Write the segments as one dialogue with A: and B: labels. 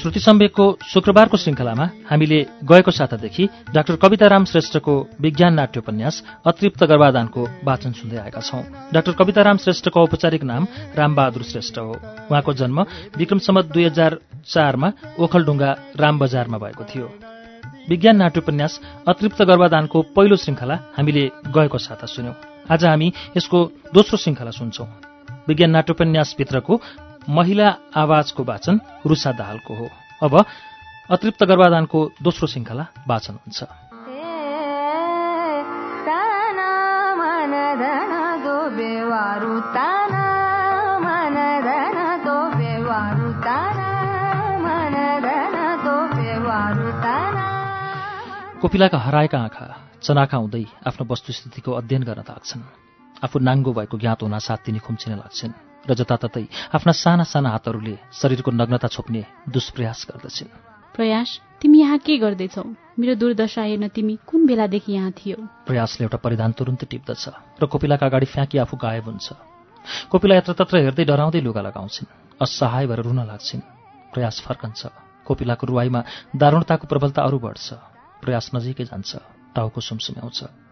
A: श्रुति सम्वेकको शुक्रबारको श्रृङ्खलामा हामीले गएको सातादेखि डाक्टर कविताराम श्रेष्ठको विज्ञान नाट्योपन्यास अतृप्त गर्भाधानको वाचन सुन्दै आएका छौं। डाक्टर कविताराम श्रेष्ठको औपचारिक नाम रामबहादुर श्रेष्ठ हो। उहाँको जन्म विक्रमसम्म दुई हजार चारमा ओखलढुङ्गा रामबजारमा भएको थियो। विज्ञान नाट्योपन्यास अतृप्त गर्भाधानको पहिलो श्रृङ्खला हामीले गएको साता सुन्यौं। आज हामी यसको दोस्रो श्रृङ्खला सुन्छौं। विज्ञान नाट्योपन्यासभित्रको महिला आवाजको वाचन रुसा दाहालको हो। अब अतृप्त गर्भाधानको दोस्रो श्रृङ्खला वाचन हुन्छ। कोपिलाका हराएका आँखा चनाखा हुँदै आफ्नो वस्तुस्थितिको अध्ययन गर्न थाल्छन्। आफू नाङ्गो भएको ज्ञात हुन साथ तिनी खुम्चिन लाग्छन्। र जताततै आफ्ना साना साना हातहरूले शरीरको नग्नता छोप्ने दुष्प्रयास गर्दछन्।
B: प्रयास तिमी यहाँ के गर्दैछौ? मेरो दुर्दशा हेर्न तिमी कुन बेलादेखि यहाँ थियो?
A: प्रयासले एउटा परिधान तुरुन्तै टिप्दछ र कोपिलाका अगाडि फ्याँकी आफू गायब हुन्छ। कोपिला यत्रतत्र हेर्दै डराउँदै लुगा लगाउँछिन्। असहाय भएर रुन लाग्छिन्। प्रयास फर्कन्छ। कोपिलाको रुवाईमा दारुणताको प्रबलता अरू बढ्छ। प्रयास नजिकै जान्छ। टाउको सुमसुम्याउँछ।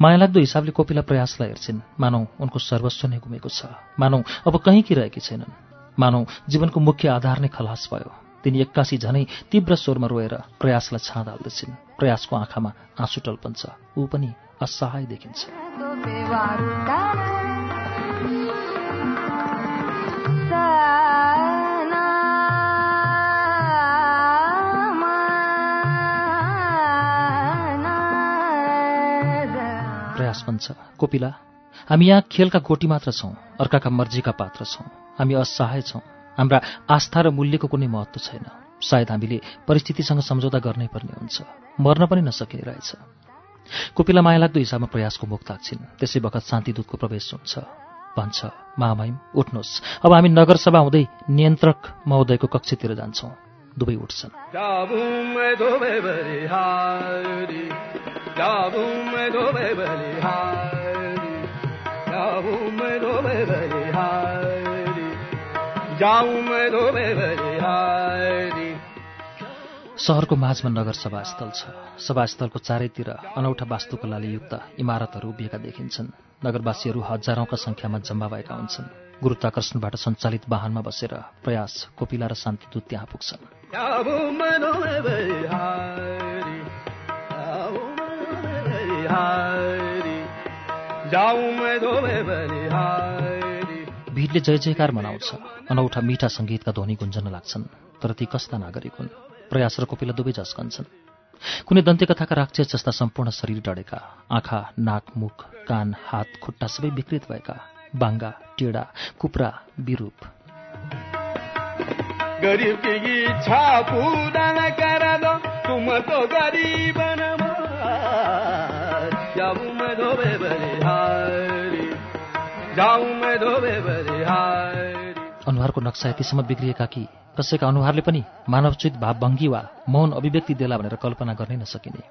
A: मायालाग्दो हिसाबले कोपिला प्रयासलाई हेर्छिन्। मानौ उनको सर्वस्व नै गुमेको छ। मानौ अब कहीँ कि रहेकी छैनन्। मानौ जीवनको मुख्य आधार नै खलास भयो। तिनी एक्कासी झनै तीव्र स्वरमा रोएर प्रयासलाई छाँद हाल्दछिन् प्रयासको आँखामा आँसु टल्पन्छ। ऊ पनि असहाय देखिन्छ। भन्छ कोपिला हामी यहाँ खेलका गोटी मात्र छौँ अर्काका मर्जीका पात्र छौँ। हामी असहाय छौँ। हाम्रा आस्था र मूल्यको कुनै महत्त्व छैन। सायद हामीले परिस्थितिसँग सम्झौता गर्नै पर्ने हुन्छ। मर्न पनि नसकिने रहेछ। कोपिला मायालाग्दो हिसाबमा प्रयासको मुख ताक्छिन्। त्यसै बखत शान्तिदूतको प्रवेश हुन्छ। भन्छ महामहिम उठ्नुहोस्। अब हामी नगरसभा हुँदै नियन्त्रक महोदयको कक्षतिर जान्छौँ। दुवै उठ्छन्। सहरको माझमा नगर सभास्थल छ। सभास्थलको चारैतिर अनौठा वास्तुकलाले युक्त इमारतहरू उभिएका देखिन्छन्। नगरवासीहरू हजारौंका संख्यामा जम्मा भएका हुन्छन्। गुरुत्वाकर्षणबाट सञ्चालित वाहनमा बसेर प्रयास कोपिला र शान्तिदूत त्यहाँ पुग्छन्। भिडले जय जयकार मनाउँछ। अनौठा मिठा सङ्गीतका ध्वनि गुन्जन लाग्छन् तर ती कस्ता नागरिक हुन्। प्रयास र कोपिला दुवै झस्कन्छन् कुनै दन्त्यकथाका राक्षस जस्ता सम्पूर्ण शरीर डढेका आँखा नाक मुख कान हात खुट्टा सबै विकृत भएका। बाङ्गा टेडा कुप्रा विरूप अनुहारको नक्सा यतिसम्म बिग्रिएका कि कसैका अनुहारले पनि मानवचित भावभङ्गी वा मौन अभिव्यक्ति देला भनेर कल्पना गर्नै नसकिने।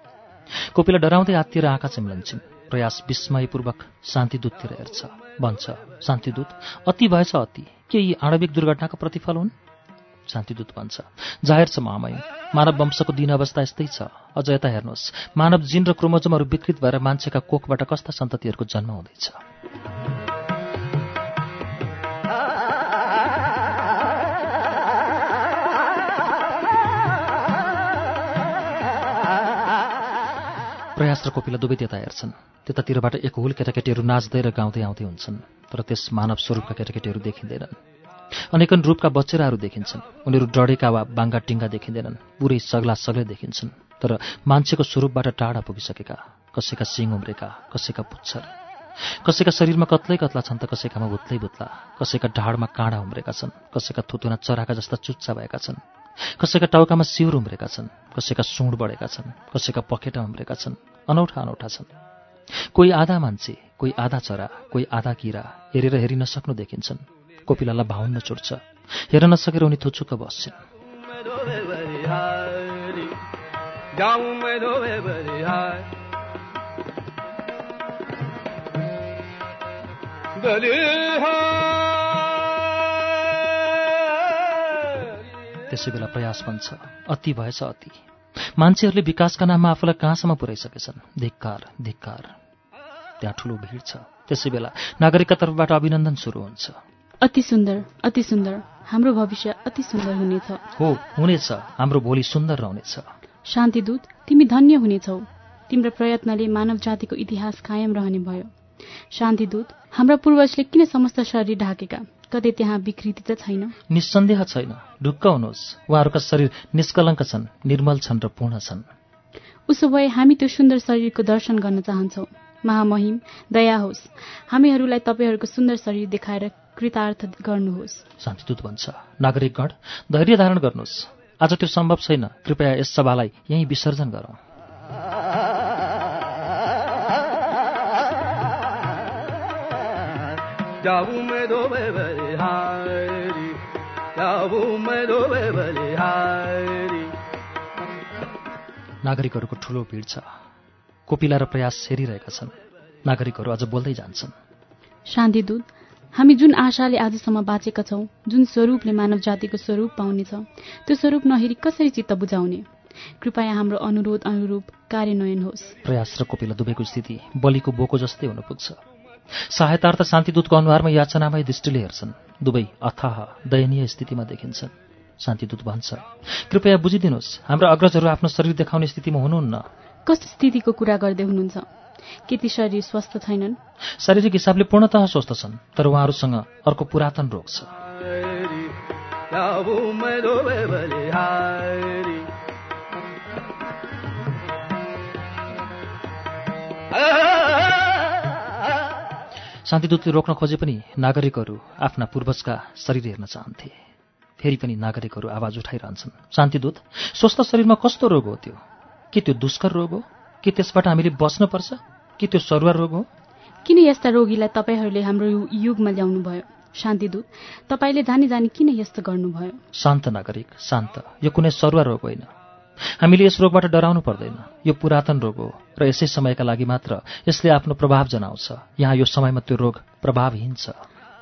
A: कोपिला डराउँदै आत्तिएर आँखा चिम्लन्छन् प्रयास विस्मयपूर्वक शान्तिदूततिर हेर्छ। भन्छ शान्तिदूत अति भएछ अति। के यी आणविक दुर्घटनाको प्रतिफल हुन्? शान्तिदूत भन्छ जाहेर छ महामय मानव वंशको दिन अवस्था यस्तै छ। अझ यता हेर्नुहोस् मानव जिन र क्रोमोजमहरू विकृत भएर मान्छेका कोखबाट कस्ता सन्ततिहरूको जन्म हुँदैछ? प्रयास र कोपिला दुवै त्यता हेर्छन्। त्यतातिरबाट एक हुल केटाकेटीहरू नाच्दै र गाउँदै आउँदै हुन्छन् तर त्यस मानव स्वरूपका केटाकेटीहरू देखिँदैनन्। अनेकन रूपका बच्चेराहरू देखिन्छन्। उनीहरू डढेका वा बाङ्गा टिङ्गा देखिँदैनन् पुरै सग्ला सग्लै देखिन्छन् तर मान्छेको स्वरूपबाट टाढा पुगिसकेका कसैका सिङ उम्रेका कसैका पुच्छर। कसैका शरीरमा कत्लै कत्ला छन् त कसैकामा भुत्लै भुत्ला कसैका ढाडमा काँडा उम्रेका छन् कसैका थुतुना चराका जस्ता चुच्चा भएका छन् कसैका टाउकामा सिउर उम्रेका छन्। कसैका सुँड बढेका छन् कसैका पखेटा उम्रेका छन् अनौठा अनौठा छन्। कोही आधा मान्छे कोही आधा चरा कोही आधा किरा हेरेर हेरिन सक्नु देखिन्छन्। कोपिलालाई भाउन्न चुट्छ हेर्न नसकेर उनी थुचुक्क बस्छिन्। त्यसै बेला प्रयास बन्छ अति भएछ अति। मान्छेहरूले विकासका नाममा आफूलाई कहाँसम्म पुर्याइसकेछन्? धिक्कार धिक्कार। त्यहाँ ठुलो भिड छ। त्यसै बेला नागरिकका तर्फबाट अभिनन्दन सुरु हुन्छ।
B: अति सुन्दर अति सुन्दर। हाम्रो भविष्य अति सुन्दर हुनेछ।
A: हो हुनेछ। हाम्रो भोलि सुन्दर रहनेछ।
B: शान्तिदूत तिमी धन्य हुनेछौ। तिम्रो प्रयत्नले मानव जातिको इतिहास कायम रहने भयो। शान्तिदूत हाम्रा पूर्वजले किन समस्त शरीर ढाकेका? कतै त्यहाँ विकृति त छैन।
A: निस्सन्देह छैन। ढुक्क हुनुहोस्। उहाँहरूका शरीर निष्कलङ्क छन् निर्मल छन् र पूर्ण छन्।
B: उसो भए हामी त्यो सुन्दर शरीरको दर्शन गर्न चाहन्छौ। महामहिम दया होस्। हामीहरूलाई तपाईँहरूको सुन्दर शरीर देखाएर कृतार्थ गर्नुहोस्।
A: शान्तिदूत भन्छ। नागरिकगण धैर्य धारण गर्नुहोस्। आज त्यो सम्भव छैन। कृपया यस सभालाई यहीँ विसर्जन गरौँ। नागरिकहरूको ठुलो भिड छ। कोपिला र प्रयास हेरिरहेका छन्। नागरिकहरू अझ बोल्दै जान्छन्।
B: शान्तिदूत हामी जुन आशाले आजसम्म बाँचेका छौँ जुन स्वरूपले मानव जातिको स्वरूप पाउनेछ त्यो स्वरूप नहेरी कसरी चित्त बुझाउने? कृपया हाम्रो अनुरोध अनुरूप कार्यान्वयन होस्।
A: प्रयास र कोपिला दुवैको स्थिति बलिको बोको जस्तै हुन पुग्छ। सहायतार्थ शान्तिदूतको अनुहारमा याचनामय दृष्टिले हेर्छन्। दुवै अथाह दयनीय स्थितिमा देखिन्छन्। शान्तिदूत भन्छ कृपया बुझिदिनुहोस् हाम्रा अग्रजहरू आफ्नो शरीर देखाउने स्थितिमा हुनुहुन्न।
B: कस्तो स्थितिको कुरा गर्दै हुनुहुन्छ? के ती शरीर स्वस्थ छैनन्?
A: शारीरिक हिसाबले पूर्णतः स्वस्थ छन् तर उहाँहरूसँग अर्को पुरातन रोग छ। शान्तिदूतले रोक्न खोजे पनि नागरिकहरू आफ्ना पूर्वजका शरीर हेर्न चाहन्थे। फेरि पनि नागरिकहरू आवाज उठाइरहन्छन्। शान्तिदूत स्वस्थ शरीरमा कस्तो रोग हो त्यो? के त्यो दुष्कर रोग हो? कि त्यसबाट हामीले बस्नुपर्छ कि त्यो सरुवा रोग हो?
B: किन यस्ता रोगीलाई तपाईँहरूले हाम्रो युगमा ल्याउनुभयो शान्तिदूत तपाईँले जानी जानी किन यस्तो गर्नुभयो?
A: शान्त नागरिक शान्त। यो कुनै सरुवा रोग होइन। हामीले यस रोगबाट डराउनु पर्दैन। यो पुरातन रोग हो र यसै समयका लागि मात्र यसले आफ्नो प्रभाव जनाउँछ। यहाँ यो समयमा त्यो रोग प्रभावहीन छ।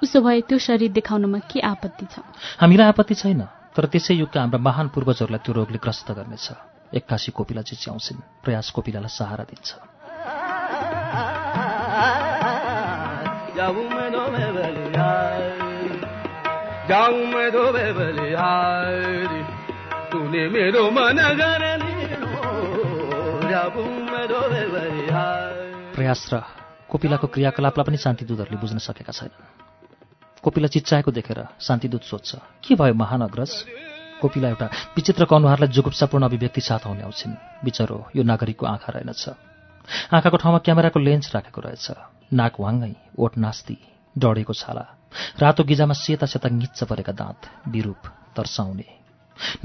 B: उसो भए त्यो शरीर देखाउनमा के आपत्ति छ?
A: हामीलाई आपत्ति छैन तर त्यसै युगका हाम्रा महान पूर्वजहरूलाई त्यो रोगले ग्रस्त गर्नेछ। एक्कासी कोपिला चिच्याउँछिन् प्रयास कोपिलालाई सहारा दिन्छ। प्रयास र कोपिलाको क्रियाकलापलाई पनि शान्तिदूतहरूले बुझ्न सकेका छैनन् कोपिला चिच्चाएको देखेर शान्तिदूत सोध्छ के भयो महान अग्रज कोपिला एउटा विचित्रको अनुहारलाई जुगुप्सापूर्ण अभिव्यक्ति साथ आउने आउँछिन् बिचरो यो नागरिकको आँखा रहेनछ आँखाको ठाउँमा क्यामेराको लेन्स राखेको रहेछ नाक वाङ्गै ओठ नास्ती डढेको छाला रातो गिजामा सेता सेता निच्च परेका दाँत बिरूप तर्साउने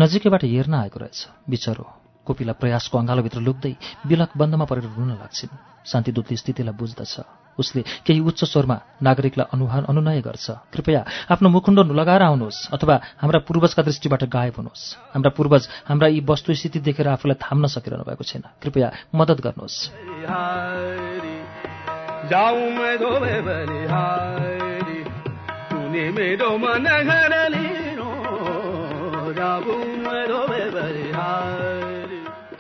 A: नजिकैबाट हेर्न आएको रहेछ। बिचरो कोपिला प्रयासको अँगालोभित्र लुक्दै बिलक बन्दमा परेर रुन लाग्छिन्। शान्तिदूतले स्थितिलाई बुझ्दछ। उसले केही उच्च स्वरमा नागरिकलाई अनुहार अनुनय गर्छ। कृपया आफ्नो मुखुण्डो लगाएर आउनुहोस् अथवा हाम्रा पूर्वजका दृष्टिबाट गायब हुनुहोस्। हाम्रा पूर्वज हाम्रा यी वस्तुस्थिति देखेर आफूलाई थाम्न सकिरहनु भएको छैन। कृपया मद्दत गर्नुहोस्।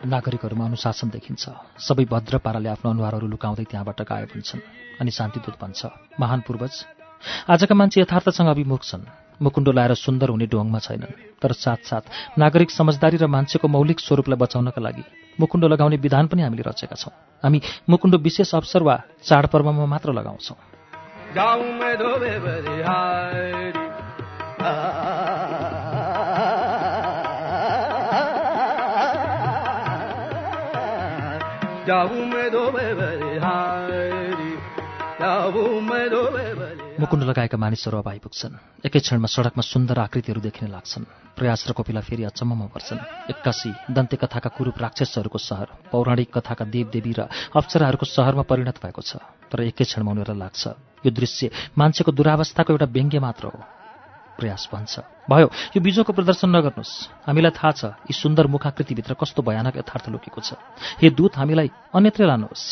A: नागरिकहरूमा अनुशासन देखिन्छ। सबै भद्र पाराले आफ्नो अनुहारहरू लुकाउँदै त्यहाँबाट गायब हुन्छन् अनि शान्तिदूत भन्छ महान पूर्वज आजका मान्छे यथार्थसँग अभिमुख छन्। मुकुण्डो लाएर सुन्दर हुने ढोङमा छैनन् तर साथसाथ नागरिक समझदारी र मान्छेको मौलिक स्वरूपलाई बचाउनका लागि मुकुण्डो लगाउने विधान पनि हामीले रचेका छौँ। हामी मुकुण्डो विशेष अवसर वा चाडपर्वमा मात्र लगाउँछौँ। मुकुण्ड लगाएका मानिसहरू अब आइपुग्छन्। एकै क्षणमा सडकमा सुन्दर आकृतिहरू देखिन लाग्छन्। प्रयास र कोपिला फेरि अचम्ममा पर्छन्। एक्कासी दन्ते कथाका कुरूप राक्षसहरूको सहर पौराणिक कथाका देवदेवी र अप्सराहरूको सहरमा परिणत भएको छ। तर एकै क्षणमा उनीहरूलाई लाग्छ यो दृश्य मान्छेको दुरावस्थाको एउटा व्यङ्ग्य मात्र हो। प्रयास भन्छ। भयो यो बिजोको प्रदर्शन नगर्नुहोस्। हामीलाई थाहा छ यी सुन्दर मुखाकृतिभित्र कस्तो भयानक यथार्थ लुकेको छ। हे दूत हामीलाई अन्यत्रै लानुहोस्।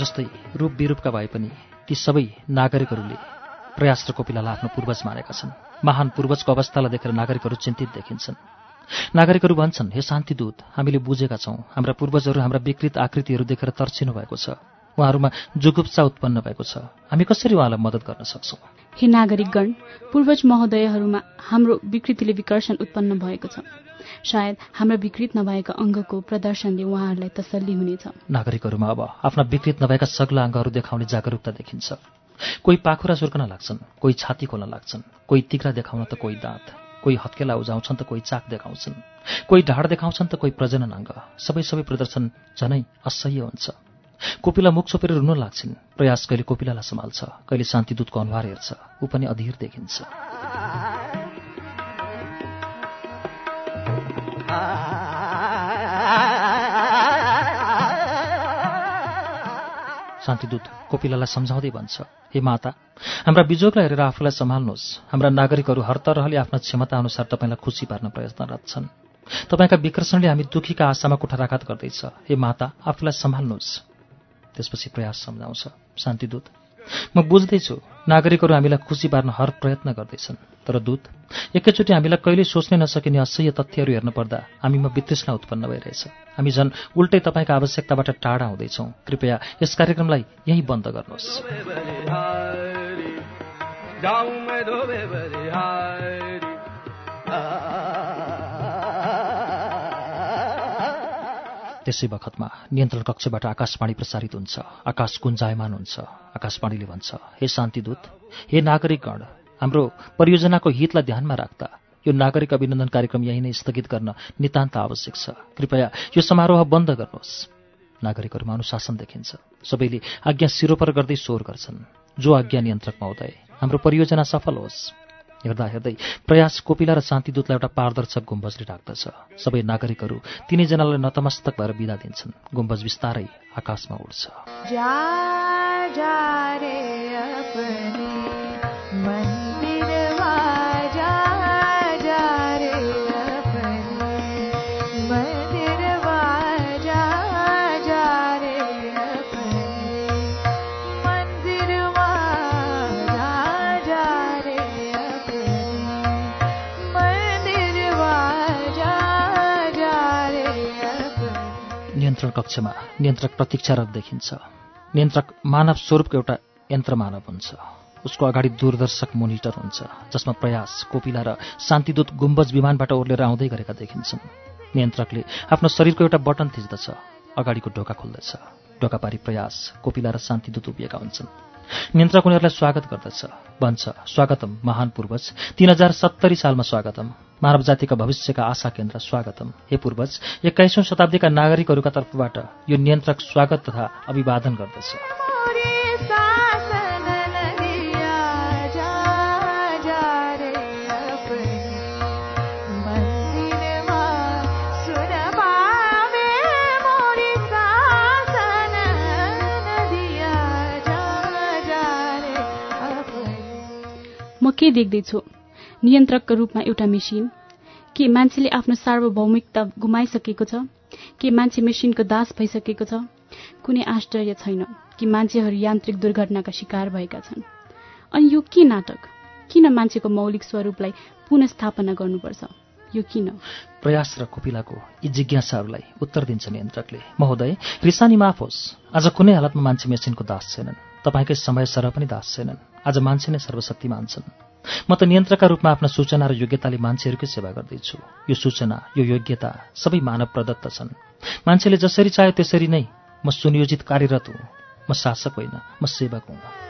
A: जस्तै रूप विरूपका भए पनि ती सबै नागरिकहरूले प्रयास र कोपिलालाई आफ्नो पूर्वज मानेका छन्। महान पूर्वजको अवस्थालाई देखेर नागरिकहरू चिन्तित देखिन्छन्। नागरिकहरू भन्छन् हे शान्तिदूत हामीले बुझेका छौँ। हाम्रा पूर्वजहरू हाम्रा विकृत आकृतिहरू देखेर तर्सिनु भएको छ। उहाँहरूमा जुगुप्सा उत्पन्न भएको छ। हामी कसरी उहाँलाई मद्दत गर्न सक्छौँ?
B: हे नागरिकगण पूर्वज महोदयहरूमा हाम्रो विकृतिले विकर्षण उत्पन्न भएको छ। सायद हाम्रा विकृत नभएका अङ्गको प्रदर्शनले उहाँहरूलाई तसल्ली हुनेछ।
A: नागरिकहरूमा अब आफ्ना विकृत नभएका सग्ला अङ्गहरू देखाउने जागरूकता देखिन्छ। कोही पाखुरा सुर्कन लाग्छन् कोही छाती खोल्न लाग्छन् कोही तिग्रा देखाउन त कोही दाँत। कोही हत्केला उजाउँछन् त कोही चाक देखाउँछन्। कोही ढाड देखाउँछन् त कोही प्रजनन अङ्ग सबै सबै प्रदर्शन झनै असह्य हुन्छ। कोपिला मुख छोपेर रुन लाग्छिन्। प्रयास कहिले कोपिलालाई सम्हाल्छ कहिले शान्तिदूतको अनुहार हेर्छ ऊ पनि अधीर देखिन्छ। शान्तिदूत कोपिलालाई सम्झाउँदै भन्छ हे माता हाम्रा बिजोगलाई हेरेर आफूलाई सम्हाल्नुहोस्। हाम्रा नागरिकहरू हर तरहले आफ्ना क्षमता अनुसार तपाईँलाई खुसी पार्न प्रयत्नरत छन्। तपाईँका विकर्षणले हामी दुखीका आशामा कुठाराघात गर्दैछ। हे माता आफूलाई सम्हाल्नुहोस्। त्यसपछि प्रयास सम्झाउँछ। शान्तिदूत। म बुझ्दैछु नागरिकहरू हामीलाई खुसी पार्न हर प्रयत्न गर्दैछन्। तर दूत एकैचोटि हामीलाई कहिल्यै सोच्नै नसकिने असह्य तथ्यहरू हेर्न पर्दा हामीमा वितृष्णा उत्पन्न भइरहेछ। हामी झन् उल्टै तपाईँको आवश्यकताबाट टाढा हुँदैछौँ। कृपया यस कार्यक्रमलाई यहीँ बन्द गर्नुहोस्। त्यसै बखतमा नियन्त्रण कक्षबाट आकाशवाणी प्रसारित हुन्छ। आकाश गुन्जायमान हुन्छ। आकाशवाणीले भन्छ हे शान्तिदूत हे नागरिकगण हाम्रो परियोजनाको हितलाई ध्यानमा राख्दा यो नागरिक अभिनन्दन कार्यक्रम यही नै स्थगित गर्न नितान्त आवश्यक छ। कृपया यो समारोह बन्द गर्नुहोस् नागरिकहरूमा अनुशासन देखिन्छ। सबैले आज्ञा सिरोपर गर्दै स्वर गर्छन्। जो आज्ञा नियन्त्रक महोदय हाम्रो परियोजना सफल होस्। हेर्दा हेर्दै प्रयास कोपिला र शान्तिदूतलाई एउटा पारदर्शक गुम्बजले ढाक्दछ। सबै नागरिकहरू तिनैजनालाई नतमस्तक भएर बिदा दिन्छन्। गुम्बज बिस्तारै आकाशमा उड्छ। जा, जा नियन्त्रण कक्षमा नियन्त्रक प्रतीक्षारत देखिन्छ। नियन्त्रक मानव स्वरूपको एउटा यन्त्र मानव हुन्छ। उसको अगाडि दूरदर्शक मोनिटर हुन्छ जसमा प्रयास कोपिला र शान्तिदूत गुम्बज विमानबाट ओर्लेर आउँदै गरेका देखिन्छन्। नियन्त्रकले आफ्नो शरीरको एउटा बटन थिच्दछ अगाडिको ढोका खोल्दछ। ढोका पारी प्रयास कोपिला र शान्तिदूत उभिएका हुन्छन्। नियन्त्रक उनीहरूलाई स्वागत गर्दछ। भन्छ स्वागतम महान पूर्वज। तीन हजार सत्तरी सालमा स्वागतम। मानव जातिका भविष्यका आशा केन्द्र स्वागतम। हे पूर्वज एक्काइसौँ शताब्दीका नागरिकहरूका तर्फबाट यो नियन्त्रक स्वागत तथा अभिवादन गर्दछ।
B: के देख्दैछु। नियन्त्रकका रूपमा एउटा मेसिन के मान्छेले आफ्नो सार्वभौमिकता गुमाइसकेको छ? के मान्छे मेसिनको दास भइसकेको छ? कुनै आश्चर्य छैन कि मान्छेहरू यान्त्रिक दुर्घटनाका शिकार भएका छन्। अनि यो के नाटक? किन मान्छेको मौलिक स्वरूपलाई पुनस्थापना गर्नुपर्छ? यो किन?
A: प्रयास र कोपिलाको यी जिज्ञासाहरूलाई उत्तर दिन्छ नियन्त्रकले। महोदय रिसानी माफ होस्। आज कुनै हालतमा मान्छे मेसिनको दास छैनन्। तपाईँकै समय सर पनि दास छैनन्। आज मान्छे नै सर्वशक्ति मान्छन् म त नियन्त्रकका रूपमा आफ्ना सूचना र योग्यताले मान्छेहरूकै सेवा गर्दैछु। यो सूचना यो योग्यता सबै मानव प्रदत्त छन्। मान्छेले जसरी चाह्यो त्यसरी नै म सुनियोजित कार्यरत हुँ। म शासक होइन म सेवक हुँ।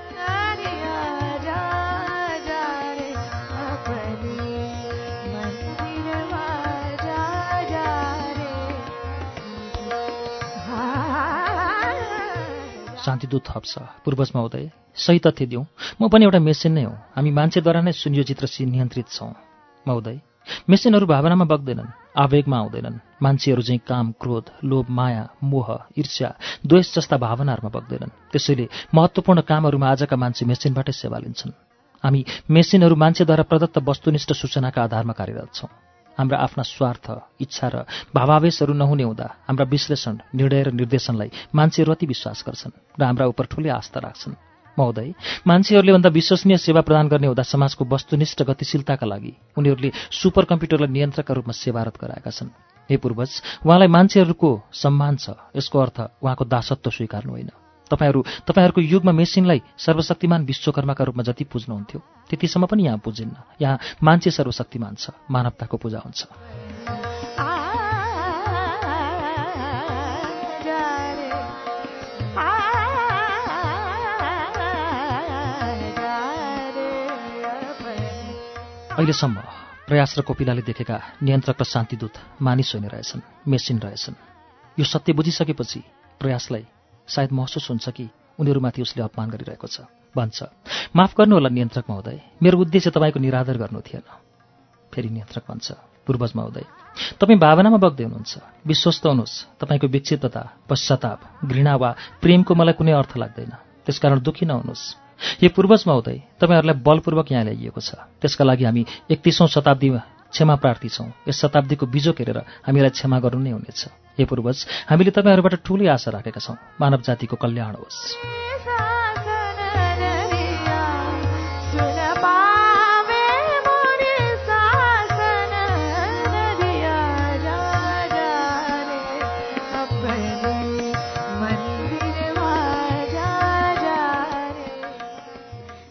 A: शान्तिदूत थप्छ पूर्वज महोदय सही तथ्य दिउँ म पनि एउटा मेसिन नै हो। हामी मान्छेद्वारा नै सुनियोजित र नियन्त्रित छौँ। महोदय मेसिनहरू भावनामा बग्दैनन् आवेगमा आउँदैनन्। मान्छेहरू चाहिँ काम क्रोध लोभ माया मोह ईर्ष्या द्वेष जस्ता भावनाहरूमा बग्दैनन्। त्यसैले महत्त्वपूर्ण कामहरूमा आजका मान्छे मेसिनबाटै सेवा लिन्छन्। हामी मेसिनहरू मान्छेद्वारा प्रदत्त वस्तुनिष्ठ सूचनाका आधारमा कार्यरत छौँ। हाम्रा आफ्ना स्वार्थ इच्छा र भावावेशहरू नहुने हुँदा हाम्रा विश्लेषण निर्णय र निर्देशनलाई मान्छेहरू अति विश्वास गर्छन् र हाम्रा उप ठुलै आस्था राख्छन्। महोदय मान्छेहरूले भन्दा विश्वसनीय सेवा प्रदान गर्ने हुँदा समाजको वस्तुनिष्ठ गतिशीलताका लागि उनीहरूले सुपर कम्प्युटरलाई नियन्त्रकका रूपमा सेवारत गराएका छन्। हे पूर्वज उहाँलाई मान्छेहरूको सम्मान छ यसको अर्थ उहाँको दासत्व स्वीकार्नु होइन। तपाईँहरू तपाईँहरूको युगमा मेसिनलाई सर्वशक्तिमान विश्वकर्माका रूपमा जति पुज्नुहुन्थ्यो त्यतिसम्म पनि यहाँ पुजिन्न। यहाँ मान्छे सर्वशक्तिमान छ मानवताको पूजा हुन्छ। अहिलेसम्म प्रयास र कोपिलाले देखेका नियन्त्रक र शान्तिदूत मानिस होइन रहेछन् मेसिन रहेछन्। यो सत्य बुझिसकेपछि प्रयासलाई सायद महसुस हुन्छ कि उनीहरूमाथि उसले अपमान गरिरहेको छ। भन्छ माफ गर्नुहोला नियन्त्रक महोदय। मेरो उद्देश्य तपाईँको निरादर गर्नु थिएन। फेरि नियन्त्रक भन्छ पूर्वज महोदय तपाईँ भावनामा बग्दै हुनुहुन्छ। विश्वस्त हुनुहोस् तपाईँको विक्षिप्तता पश्चाताप घृणा वा प्रेमको मलाई कुनै अर्थ लाग्दैन। त्यसकारण दुःखी नहुनुहोस्। हे पूर्वज महोदय तपाईँहरूलाई बलपूर्वक यहाँ ल्याइएको छ। त्यसका लागि हामी एकतिसौँ शताब्दीमा क्षमा प्रार्थी छौँ। यस शताब्दीको बिजो हेरेर हामीलाई क्षमा गर्नु नै हुनेछ। हे पूर्वज हामीले तपाईँहरूबाट ठुलै आशा राखेका छौँ। मानव जातिको कल्याण होस्।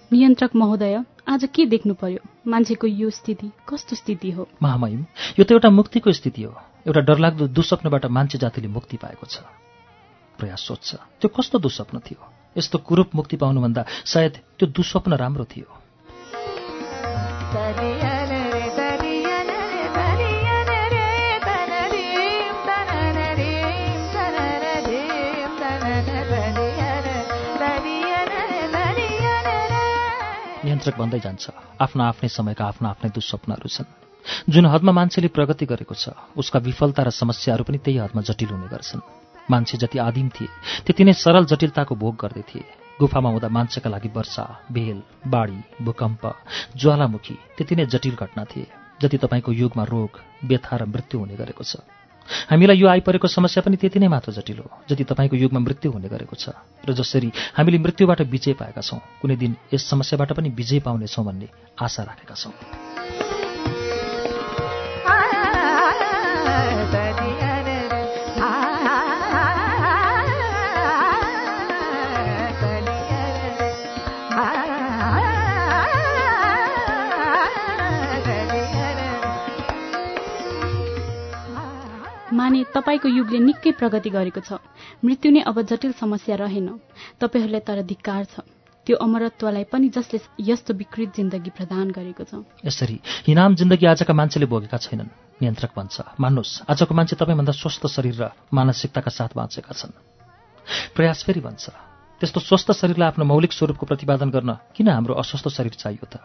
B: नियन्त्रक महोदय आज के देख्नु पर्यो? मान्छेको यो स्थिति कस्तो स्थिति हो?
A: महामहिम यो त एउटा मुक्तिको स्थिति हो। एउटा डरलाग्दो दुस्वप्नबाट मान्छे जातिले मुक्ति पाएको छ। प्रयास सोध्छ त्यो कस्तो दुस्वप्न थियो? यस्तो कुरूप मुक्ति पाउनुभन्दा सायद त्यो दुस्वप्न राम्रो थियो। नियन्त्रक भन्दै जान्छ। आफ्नो आफ्नै समयका आफ्नो आफ्नै दुस्वप्नहरू छन्। जुन हदमा मान्छेले प्रगति गरेको छ उसका विफलता र समस्याहरू पनि त्यही हदमा जटिल हुने गर्छन्। मान्छे जति आदिम थिए त्यति नै सरल जटिलताको भोग गर्दै थिए। गुफामा हुँदा मान्छेका लागि वर्षा भेल बाढी भूकम्प ज्वालामुखी त्यति नै जटिल घटना थिए जति तपाईँको युगमा रोग व्यथा र मृत्यु हुने गरेको छ। हामीलाई यो आइपरेको समस्या पनि त्यति नै मात्र जटिल हो जति तपाईँको युगमा मृत्यु हुने गरेको छ र जसरी हामीले मृत्युबाट विजय पाएका छौँ कुनै दिन यस समस्याबाट पनि विजय पाउनेछौँ भन्ने आशा राखेका छौँ
B: माने तपाईँको युगले निकै प्रगति गरेको छ। मृत्यु नै अब जटिल समस्या रहेन। तपाईँहरूलाई तर धिक्कार छ। त्यो अमरत्वलाई पनि जसले यस्तो विकृत जिन्दगी प्रदान गरेको छ।
A: यसरी हिनाम जिन्दगी आजका मान्छेले भोगेका छैनन्। नियन्त्रक भन्छ मान्नुहोस् आजको मान्छे तपाईँभन्दा स्वस्थ शरीर र मानसिकताका साथ बाँचेका छन्। प्रयास फेरि भन्छ त्यस्तो स्वस्थ शरीरलाई आफ्नो मौलिक स्वरूपको प्रतिपादन गर्न किन हाम्रो अस्वस्थ शरीर चाहियो त?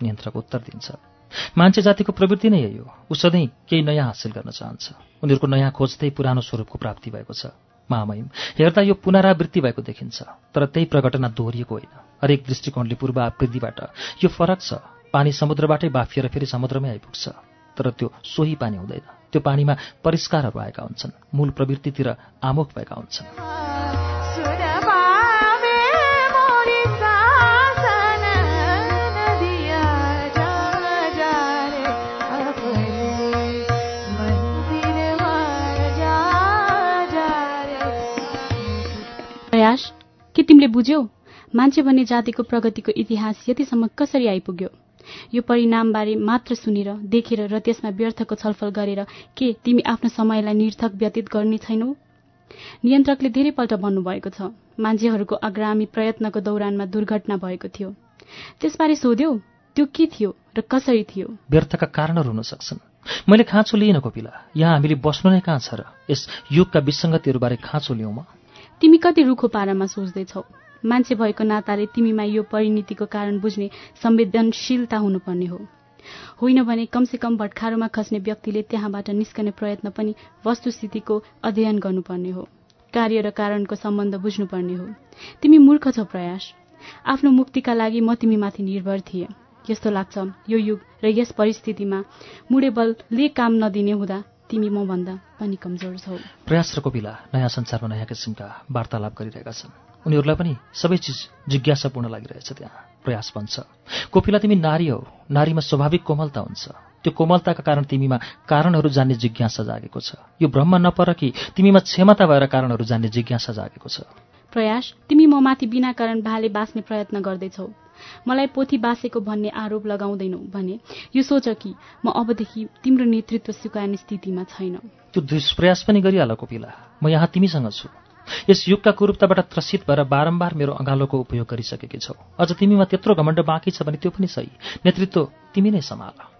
A: नियन्त्रक उत्तर दिन्छ। मान्छे जातिको प्रवृत्ति नै यही हो। ऊ सधैँ केही नयाँ हासिल गर्न चाहन्छ। उनीहरूको नयाँ खोज्दै पुरानो स्वरूपको प्राप्ति भएको छ। महामहिम हेर्दा यो पुनरावृत्ति भएको देखिन्छ तर त्यही प्रघटना दोहोरिएको होइन। हरेक दृष्टिकोणले पूर्वावृत्तिबाट यो फरक छ। पानी समुद्रबाटै बाफिएर फेरि समुद्रमै आइपुग्छ। तर त्यो सोही पानी हुँदैन। त्यो पानीमा परिष्कारहरू आएका हुन्छन्। मूल प्रवृत्तितिर आमुख भएका हुन्छन्।
B: तिमीले बुझ्यौ मान्छे भन्ने जातिको प्रगतिको इतिहास यतिसम्म कसरी आइपुग्यो? यो परिणामबारे मात्र सुनेर देखेर र त्यसमा व्यर्थको छलफल गरेर के तिमी आफ्नो समयलाई निर्थक व्यतीत गर्ने छैनौ? नियन्त्रकले धेरैपल्ट भन्नुभएको छ मान्छेहरूको अग्रामी प्रयत्नको दौरानमा दुर्घटना भएको थियो। त्यसबारे सोध्यौ त्यो के थियो र कसरी थियो?
A: व्यर्थका कारणहरू हुन सक्छन्। मैले खाँचो लिइनँ कोपिला यहाँ हामीले बस्नु नै कहाँ छ र? यस युगका विसङ्गतिहरूबारे खाँचो लिउँ म।
B: तिमी कति रुखो पारामा सोच्दैछौ? मान्छे भएको नाताले तिमीमा यो परिणतिको कारण बुझ्ने संवेदनशीलता हुनुपर्ने हो। होइन भने कमसेकम भटखारोमा खस्ने व्यक्तिले त्यहाँबाट निस्कने प्रयत्न पनि वस्तुस्थितिको अध्ययन गर्नुपर्ने हो। कार्य र कारणको सम्बन्ध बुझ्नुपर्ने हो। तिमी मूर्ख छौ प्रयास। आफ्नो मुक्तिका लागि म तिमीमाथि निर्भर थिए। यस्तो लाग्छ यो युग र यस परिस्थितिमा मुडेबलले काम नदिने हुँदा तिमी म भन्दा पनि कमजोर छौ।
A: प्रयास र कोपिला नयाँ संसारमा नयाँ किसिमका वार्तालाप गरिरहेका छन्। उनीहरूलाई पनि सबै चिज जिज्ञासापूर्ण लागिरहेछ त्यहाँ। प्रयास भन्छ कोपिला तिमी नारी हौ। नारीमा स्वाभाविक कोमलता हुन्छ। त्यो कोमलताका कारण तिमीमा कारणहरू जान्ने जिज्ञासा जागेको छ। यो ब्रह्म नपर कि तिमीमा क्षमता भएर कारणहरू जान्ने जिज्ञासा जागेको छ।
B: प्रयास तिमी म माथि बिना कारण भाले बाँच्ने प्रयत्न गर्दैछौ। मलाई पोथी बासेको भन्ने आरोप लगाउँदैनौ भने यो सोच कि म अबदेखि तिम्रो नेतृत्व स्वीकार्ने स्थितिमा छैन।
A: त्यो दुष्प्रयास पनि गरिहाल कोपिला। म यहाँ तिमीसँग छु। यस युगका कुरूपताबाट त्रसित भएर बारम्बार मेरो अँगालोको उपयोग गरिसकेकी छौ। अझ तिमीमा त्यत्रो घमण्ड बाँकी छ भने त्यो पनि सही। नेतृत्व तिमी नै सम्हाल।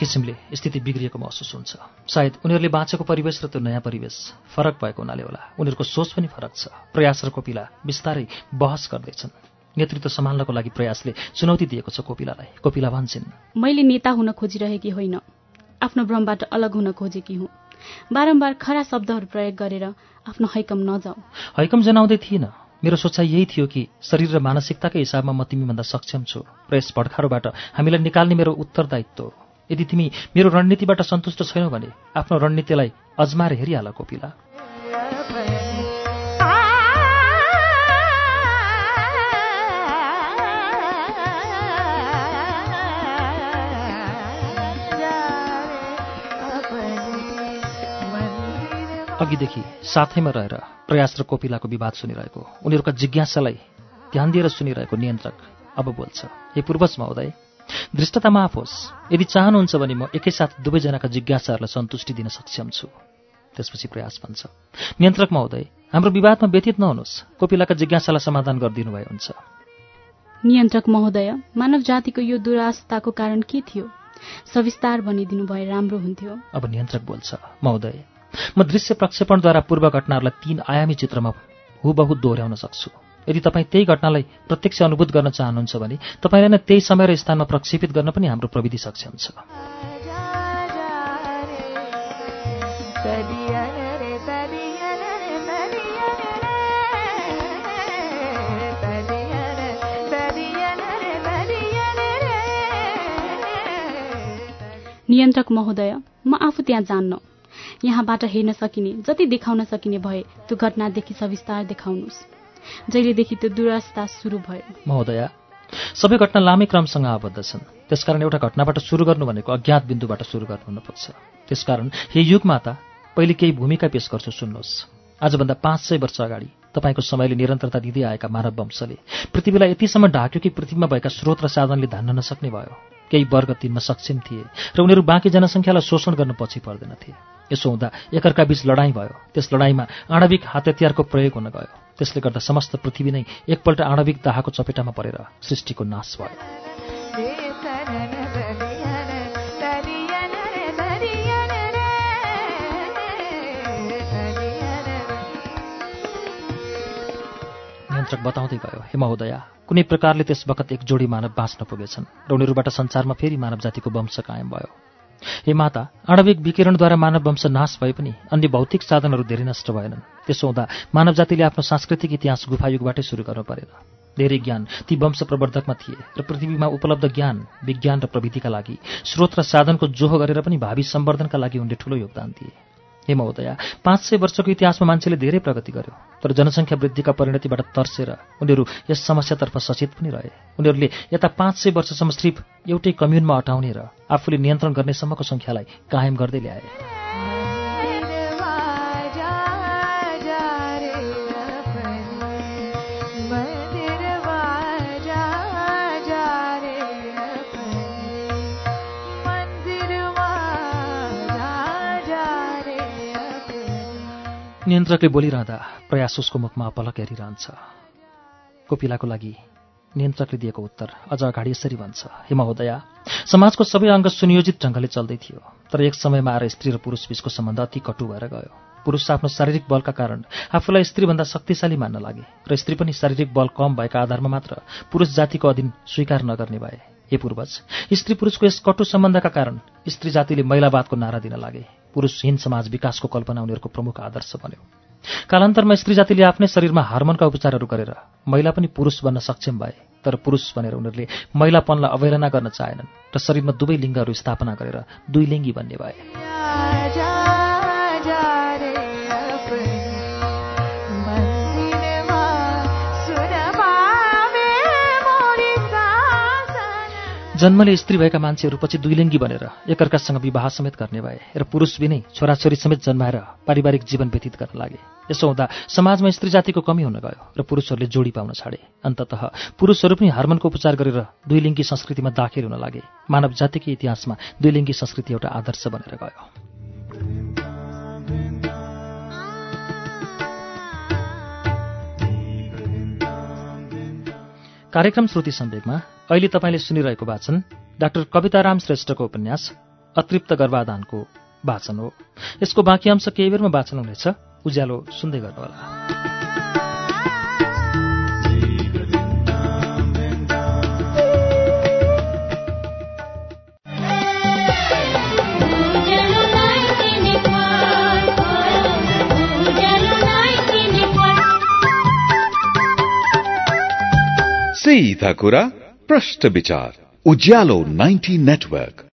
A: किसिमले स्थिति बिग्रिएको महसुस हुन्छ। सायद उनीहरूले बाँचेको परिवेश र त्यो नयाँ परिवेश फरक भएको हुनाले होला। उनीहरूको सोच पनि फरक छ। प्रयास र कोपिला बिस्तारै बहस गर्दैछन्। नेतृत्व सम्हाल्नको लागि प्रयासले चुनौती दिएको छ कोपिलालाई। कोपिला भन्छन्
B: मैले नेता हुन खोजिरहेकी होइन। आफ्नो भ्रमबाट अलग हुन खोजेकी हुँ। बारम्बार खरा शब्दहरू प्रयोग गरेर आफ्नो हैकम नजाऊ।
A: हैकम जनाउँदै थिइनँ मेरो सोचाइ यही थियो कि शरीर र मानसिकताकै हिसाबमा म तिमीभन्दा सक्षम छु। र यस भड्खारोबाट हामीलाई निकाल्ने मेरो उत्तरदायित्व यदि तिमी मेरो रणनीतिबाट सन्तुष्ट छैनौ भने आफ्नो रणनीतिलाई अजमाएर हेरिहाल कोपिला। अघिदेखि साथैमा रहेर प्रयास र कोपिलाको विवाद सुनिरहेको। उनीहरूका जिज्ञासालाई ध्यान दिएर सुनिरहेको नियन्त्रक अब बोल्छ हे पूर्वज महोदय दृष्टता माफ होस् यदि चाहनुहुन्छ भने म एकैसाथ दुवैजनाका जिज्ञासाहरूलाई सन्तुष्टि दिन सक्षम छु। त्यसपछि प्रयास भन्छ नियन्त्रक महोदय हाम्रो विवादमा व्यतीत नहुनुहोस्। कोपिलाका जिज्ञासालाई समाधान गरिदिनु भए हुन्छ।
B: नियन्त्रक महोदय मानव जातिको यो दुरास्ताको कारण के थियो? सविस्तार भनिदिनु भए राम्रो हुन्थ्यो।
A: अब नियन्त्रक बोल्छ महोदय म दृश्य प्रक्षेपणद्वारा पूर्व घटनाहरूलाई तीन आयामी चित्रमा हुबहु दोहोऱ्याउन सक्छु। यदि तपाईँ त्यही घटनालाई प्रत्यक्ष अनुभूत गर्न चाहनुहुन्छ भने तपाईँलाई नै त्यही समय र स्थानमा प्रक्षेपित गर्न पनि हाम्रो प्रविधि सक्षम छ।
B: नियन्त्रक महोदय म आफू त्यहाँ जान्न। यहाँबाट हेर्न सकिने जति देखाउन सकिने भए त्यो घटनादेखि सविस्तार देखाउनुहोस् जहिलेदेखि त्यो दुरास्ता सुरु भयो।
A: महोदया सबै घटना लामै क्रमसँग आबद्ध छन्। त्यसकारण एउटा घटनाबाट सुरु गर्नु भनेको अज्ञात बिन्दुबाट सुरु गर्नु हुनपर्छ त्यसकारण हे युगमा त पहिले केही भूमिका पेश गर्छु सुन्नुहोस्। आजभन्दा पाँच सय वर्ष अगाडि तपाईँको समयले निरन्तरता दिँदै आएका मानव वंशले पृथ्वीलाई यतिसम्म ढाक्यो कि पृथ्वीमा भएका स्रोत र साधनले धान्न नसक्ने भयो। केही वर्ग तिनमा सक्षम थिए र उनीहरू बाँकी जनसङ्ख्यालाई शोषण गर्न पछि पर्दैनथे। यसो हुँदा एकअर्का बीच लडाईँ भयो। त्यस लडाईँमा आणविक हतियारको प्रयोग हुन गयो। त्यसले गर्दा समस्त पृथ्वी नै एकपल्ट आणविक दाहको चपेटामा परेर सृष्टिको नाश भयो। नियन्त्रक बताउँदै गयो हे महोदया कुनै प्रकारले त्यस बखत एक जोडी मानव बाँच्न पुगेछन् र उनीहरूबाट संसारमा फेरि मानव जातिको वंश कायम भयो। हे माता आणविक विकिरणद्वारा मानव वंश नाश भए पनि अन्य भौतिक साधनहरू धेरै नष्ट भएनन्। त्यसो हुँदा मानव जातिले आफ्नो सांस्कृतिक इतिहास गुफायुगबाटै सुरु गर्नु परेन। धेरै ज्ञान ती वंश प्रवर्धकमा थिए र पृथ्वीमा उपलब्ध ज्ञान विज्ञान र प्रविधिका लागि स्रोत र साधनको जोहो गरेर पनि भावी सम्वर्धनका लागि उनले ठूलो योगदान दिए। हे महोदया पाँच सय वर्षको इतिहासमा मान्छेले धेरै प्रगति गर्यो तर जनसङ्ख्या वृद्धिका परिणतिबाट तर्सेर उनीहरू यस समस्यातर्फ सचेत पनि रहे। उनीहरूले यता पाँच सय वर्षसम्म सिर्फ एउटै कम्युनमा अटाउने र आफूले नियन्त्रण गर्नेसम्मको सङ्ख्यालाई कायम गर्दै ल्याए। नियन्त्रकले बोलिरहँदा प्रयास उसको मुखमा अपलक हेरिरहन्छ। कोपिलाको लागि नियन्त्रकले दिएको उत्तर अझ अगाडि यसरी भन्छ हे महोदया समाजको सबै अङ्ग सुनियोजित ढङ्गले चल्दै थियो तर एक समयमा आएर स्त्री र पुरुष बीचको सम्बन्ध अति कटु भएर गयो। पुरुष आफ्नो शारीरिक बलका कारण आफूलाई स्त्रीभन्दा शक्तिशाली मान्न लागे र स्त्री पनि शारीरिक बल कम भएका आधारमा मात्र पुरुष जातिको अधीन स्वीकार नगर्ने भए। हे पूर्वज स्त्री पुरुषको यस कटु सम्बन्धका कारण स्त्री जातिले महिलावादको नारा दिन लागे। पुरुषहीन समाज विकासको कल्पना उनीहरूको प्रमुख आदर्श बन्यो। कालान्तरमा स्त्री जातिले आफ्नै शरीरमा हार्मोनका उपचारहरू गरेर महिला पनि पुरुष बन्न सक्षम भए तर पुरुष भनेर उनीहरूले महिलापनलाई अवहेलना गर्न चाहेनन् र शरीरमा दुवै लिङ्गहरू स्थापना गरेर दुई लिङ्गी बन्ने भए। जन्मले स्त्री भएका मान्छेहरू पछि दुईलिङ्गी बनेर एकअर्कासँग विवाह समेत गर्ने भए र पुरुष बिनै छोराछोरी समेत जन्माएर पारिवारिक जीवन व्यतीत गर्न लागे। यसो हुँदा समाजमा स्त्री जातिको कमी हुन गयो र पुरुषहरूले जोडी पाउन छाडे। अन्तत पुरुषहरू पनि हार्मोनको उपचार गरेर दुईलिङ्गी संस्कृतिमा दाखिल हुन लागे। मानव जातिको इतिहासमा दुईलिङ्गी संस्कृति एउटा आदर्श बनेर गयो। कार्यक्रम श्रुति सम्वेकमा अहिले तपाईँले सुनिरहेको वाचन डाक्टर कविताराम श्रेष्ठको उपन्यास अतृप्त गर्भाधानको वाचन हो। यसको बाँकी अंश केही बेरमा वाचन हुनेछ। उज्यालो सुन्दै गर्नुहोला।
C: सीधा कुरा प्रश्न विचार उज्यालो 90 नेटवर्क।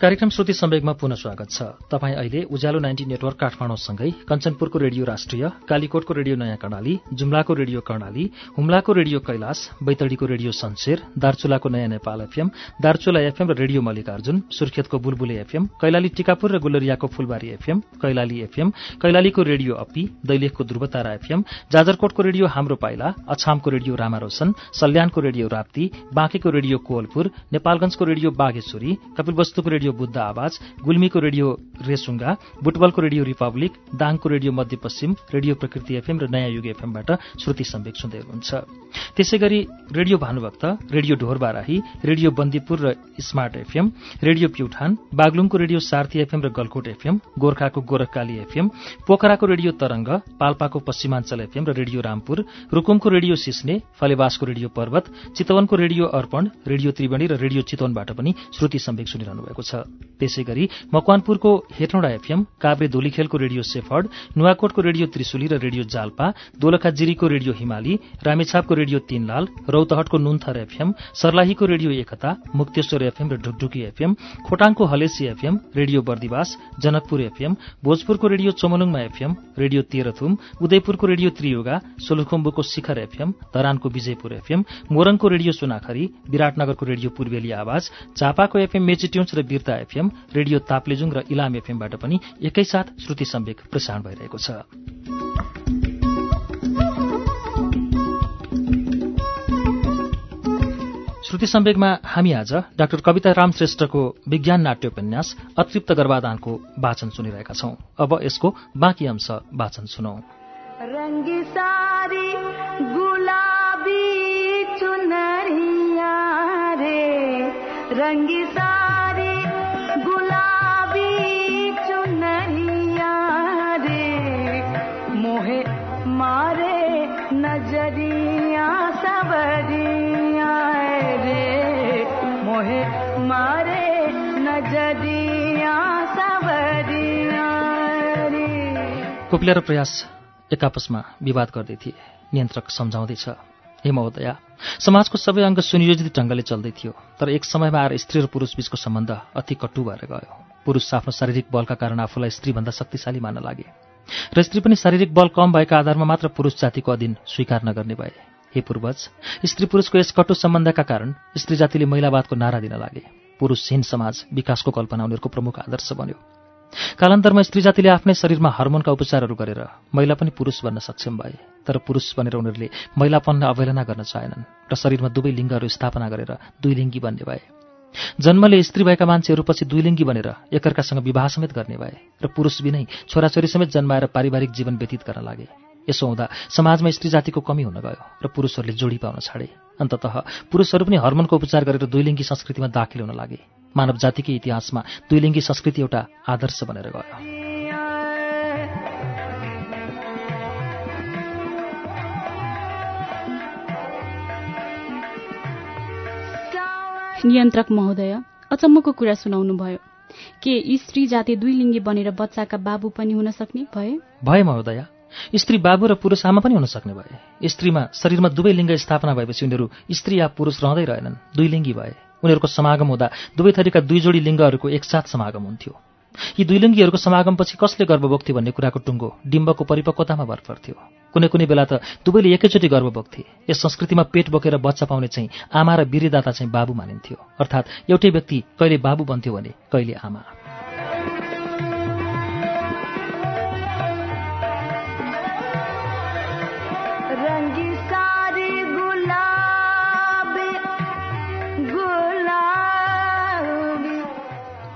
A: कार्यक्रम श्रुति सम्वेकमा पुनः स्वागत छ। तपाईँ अहिले उज्यालो नाइन्टी नेटवर्क काठमाडौँसँगै कञ्चनपुरको रेडियो राष्ट्रिय कालीकोटको रेडियो नयाँ कर्णाली जुम्लाको रेडियो कर्णाली हुम्लाको रेडियो कैलाश बैतडीको रेडियो सन्सेर दार्चुलाको नयाँ नेपाल एफएम दार्चुला एफएम र रेडियो मल्लिकार्जुन सुर्खेतको बुलबुले एफएम कैलाली टिकापुर र गुलरियाको फुलबारी एफएम कैलाली एफएम कैलालीको रेडियो अपी दैलेखको ध्रुवतारा एफएम जाजरकोटको रेडियो हाम्रो पाइला अछामको रेडियो रामारोशन सल्यानको रेडियो राप्ती बाँकेको रेडियो कोवलपुर नेपालगंजको रेडियो बाघेश्वरी कपिलवस्तुको रेडियो रेडियो बुद्ध आवाज गुल्मीको रेडियो रेसुङ्गा बुटबलको रेडियो रिपब्लिक दाङको रेडियो मध्यपश्चिम रेडियो प्रकृति एफएम र नयाँ युग एफएमबाट श्रुति सम्वेक सुन्दै हुनुहुन्छ। त्यसै गरी radio Bhanubhakta radio Dhorbarahi radio Bandipur र स्मार्ट एफएम रेडियो प्युठान बागलुङको रेडियो सार्थी एफएम र गलकोट एफएम गोर्खाको गोरखकाली एफएम पोखराको रेडियो तरंग पाल्पाको पश्चिमाञ्चल एफएम र रेडियो रामपुर रुकुमको रेडियो सिस्ने फलेवासको रेडियो पर्वत चितवनको रेडियो अर्पण रेडियो त्रिवेणी र रेडियो चितवनबाट पनि श्रुति सम्वेक सुनिरहनु भएको छ। त्यसै गरी मकवानपुरको हेटौँडा एफएम काभ्रे दोलीखेलको रेडियो सेफर्ड नुवाकोटको रेडियो त्रिशुली र रेडियो जाल्पा दोलखा जिरीको रेडियो हिमाली रामेछापको रेडियो तीनलाल रौतहटको नुन्थर एफएम सर्लाहीको रेडियो एकता मुक्तेश्वर एफएम र Dhukdhuki FM खोटाङको Halesi FM radio Bardibas Janakpur FM भोजपुरको radio चोमलुङमा एफएम रेडियो तेह्रथुम उदयपुरको रेडियो त्रियुगा सोलुखुम्बुको शिखर एफएम धरानको विजयपुर एफएम मोरङको रेडियो सुनाखरी विराटनगरको रेडियो पूर्वेली आवाज झापाको एफएम मेचिट्युन्स र बिर्ता एफएम रेडियो ताप्लेजुङ र इलाम एफएमबाट पनि एकैसाथ श्रुति सम्वेक प्रसारण भइरहेको छ। श्रुति सम्वेकमा हामी आज डाक्टर कविता राम श्रेष्ठको विज्ञान नाट्योपन्यास अतृप्त गर्भाधानको वाचन सुनिरहेका छौं। अब यसको बाँकी अंश वाचन सुनौ। गुलाबी चुनरिया रे। कोपिला र प्रयास एक आपसमा विवाद गर्दै थिए। नियन्त्रक सम्झाउँदैछ हे महोदया समाजको सबै अङ्ग सुनियोजित ढङ्गले चल्दै थियो तर एक समयमा आएर स्त्री र पुरुष बीचको सम्बन्ध अति कटु भएर गयो। पुरुष आफ्नो शारीरिक बलका कारण आफूलाई स्त्रीभन्दा शक्तिशाली मान्न लागे र स्त्री पनि शारीरिक बल कम भएका आधारमा मात्र पुरुष जातिको अधीन स्वीकार नगर्ने भए। हे पूर्वज स्त्री पुरुषको यस कटु सम्बन्धका कारण स्त्री जातिले महिलावादको नारा दिन लागे। पुरुषहीन समाज विकासको कल्पना उनीहरूको प्रमुख आदर्श बन्यो। कालान्तरमा स्त्री जातिले आफ्नै शरीरमा हार्मोनका उपचारहरू गरेर महिला पनि पुरुष बन्न सक्षम भए तर पुरुष बनेर उनीहरूले महिलापनलाई अवहेलना गर्न चाहेनन् र शरीरमा दुवै लिङ्गहरू स्थापना गरेर दुई लिङ्गी बन्ने भए। जन्मले स्त्री भएका मान्छेहरू पछि दुईलिङ्गी बनेर एकअर्कासँग विवाह समेत गर्ने भए र पुरुष बिनै छोराछोरी समेत जन्माएर पारिवारिक जीवन व्यतीत गर्न लागे। यसो हुँदा समाजमा स्त्री जातिको कमी हुन गयो र पुरुषहरूले जोडी पाउन छाडे। अन्तत पुरुषहरू पनि हर्मोनको उपचार गरेर दुईलिङ्गी संस्कृतिमा दाखिल हुन लागे। मानव जातिकै इतिहासमा दुईलिङ्गी संस्कृति एउटा आदर्श बनेर गयो।
B: नियन्त्रक महोदय अचम्मको कुरा सुनाउनु भयो के स्त्री जाति दुई लिङ्गी बनेर बच्चाका बाबु पनि हुन सक्ने भए?
A: भए महोदय स्त्री बाबु र पुरुष आमा पनि हुन सक्ने भए। स्त्रीमा शरीरमा दुवै लिङ्ग स्थापना भएपछि उनीहरू स्त्री या पुरुष रहँदै रहेनन् दुई लिङ्गी भए। उनीहरूको समागम हुँदा दुवै थरीका दुई जोडी लिङ्गहरूको एकसाथ समागम हुन्थ्यो। यी दुईलिङ्गीहरूको समागमपछि कसले गर्भ बोक्थे भन्ने कुराको टुङ्गो डिम्बको परिपक्वतामा भर पर्थ्यो। कुनै कुनै बेला त दुवैले एकैचोटि गर्भ बोक्थे यस संस्कृतिमा पेट बोकेर बच्चा पाउने चाहिँ आमा र वीरदाता चाहिँ बाबु मानिन्थ्यो। अर्थात् एउटै व्यक्ति कहिले बाबु बन्थ्यो भने कहिले आमा।